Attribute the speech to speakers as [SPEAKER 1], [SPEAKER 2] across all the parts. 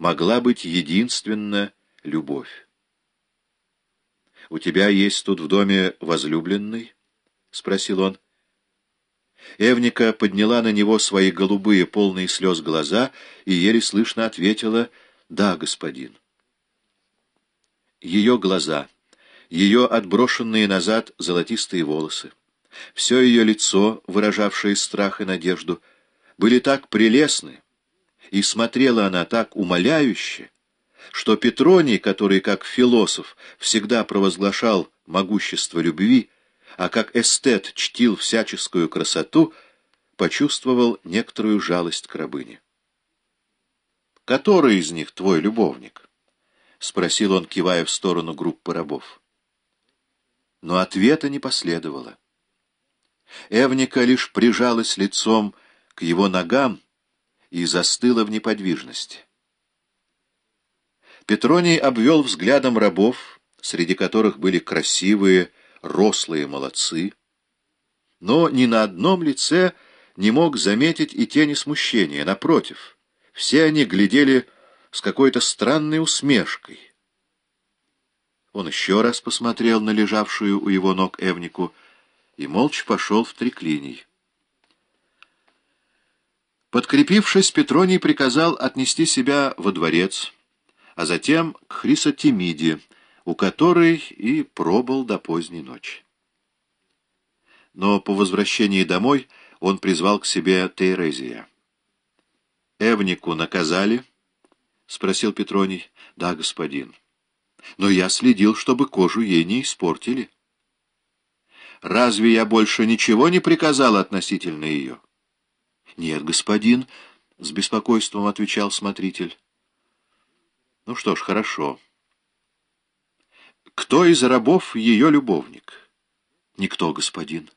[SPEAKER 1] могла быть единственно любовь. «У тебя есть тут в доме возлюбленный?» — спросил он. Эвника подняла на него свои голубые, полные слез глаза и еле слышно ответила «Да, господин». Ее глаза, ее отброшенные назад золотистые волосы, все ее лицо, выражавшее страх и надежду, были так прелестны, и смотрела она так умоляюще, что Петроний, который как философ всегда провозглашал могущество любви, а как эстет чтил всяческую красоту, почувствовал некоторую жалость к рабыне. «Который из них твой любовник?» — спросил он, кивая в сторону группы рабов. Но ответа не последовало. Эвника лишь прижалась лицом к его ногам и застыла в неподвижности. Петроний обвел взглядом рабов, среди которых были красивые, рослые молодцы, но ни на одном лице не мог заметить и тени смущения. Напротив, все они глядели с какой-то странной усмешкой. Он еще раз посмотрел на лежавшую у его ног Эвнику и молча пошел в триклиний. Подкрепившись, Петроний приказал отнести себя во дворец, а затем к Хрисотемиде, у которой и пробыл до поздней ночи. Но по возвращении домой он призвал к себе Терезия. «Эвнику наказали?» — спросил Петроний. «Да, господин. Но я следил, чтобы кожу ей не испортили». «Разве я больше ничего не приказал относительно ее?» «Нет, господин», — с беспокойством отвечал смотритель. «Ну что ж, хорошо». Кто из рабов ее любовник? Никто, господин.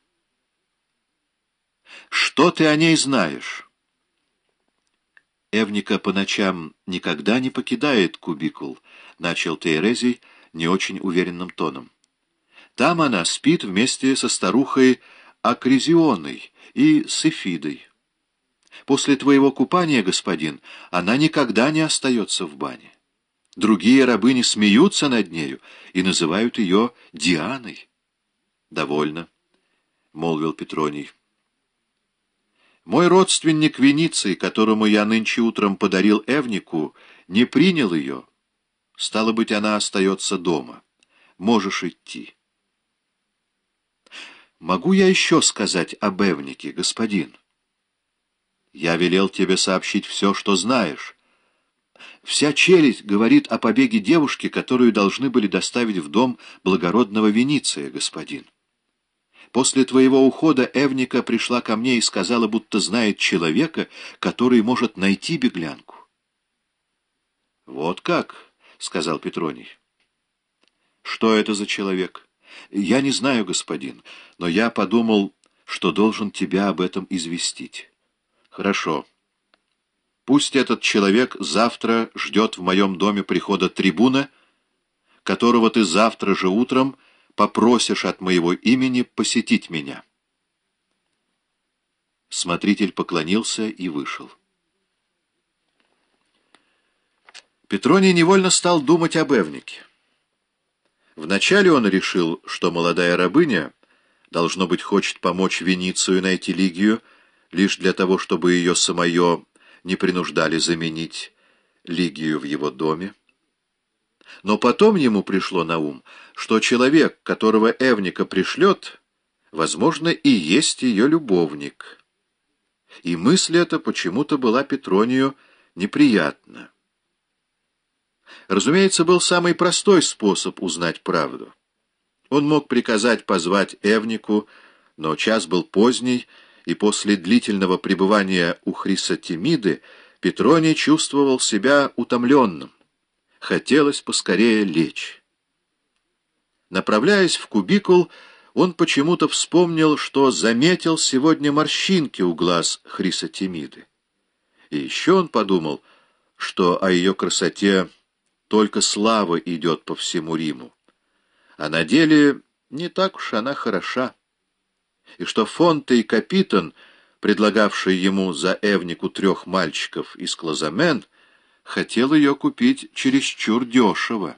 [SPEAKER 1] Что ты о ней знаешь? Эвника по ночам никогда не покидает кубикул, начал Тейрезий не очень уверенным тоном. Там она спит вместе со старухой Акризионой и с Эфидой. После твоего купания, господин, она никогда не остается в бане. Другие рабыни смеются над нею и называют ее Дианой. — Довольно, — молвил Петроний. Мой родственник Вениций, которому я нынче утром подарил Эвнику, не принял ее. Стало быть, она остается дома. Можешь идти. Могу я еще сказать об Эвнике, господин? Я велел тебе сообщить все, что знаешь, Вся челядь говорит о побеге девушки, которую должны были доставить в дом благородного Вениция, господин. После твоего ухода Эвника пришла ко мне и сказала, будто знает человека, который может найти беглянку. — Вот как, — сказал Петроний. — Что это за человек? — Я не знаю, господин, но я подумал, что должен тебя об этом известить. — Хорошо. — Пусть этот человек завтра ждет в моем доме прихода трибуна, которого ты завтра же утром попросишь от моего имени посетить меня. Смотритель поклонился и вышел. Петроний невольно стал думать об Эвнике. Вначале он решил, что молодая рабыня, должно быть, хочет помочь Веницию найти Лигию, лишь для того, чтобы ее самое не принуждали заменить Лигию в его доме. Но потом ему пришло на ум, что человек, которого Эвника пришлет, возможно, и есть ее любовник. И мысль эта почему-то была Петронию неприятна. Разумеется, был самый простой способ узнать правду. Он мог приказать позвать Эвнику, но час был поздний, и после длительного пребывания у Хрисотемиды Петроний чувствовал себя утомленным. Хотелось поскорее лечь. Направляясь в кубикул, он почему-то вспомнил, что заметил сегодня морщинки у глаз Хрисотемиды. И еще он подумал, что о ее красоте только слава идет по всему Риму. А на деле не так уж она хороша и что Фонте и Капитан, предлагавшие ему за Эвнику трех мальчиков из Клозамен, хотел ее купить чересчур дешево.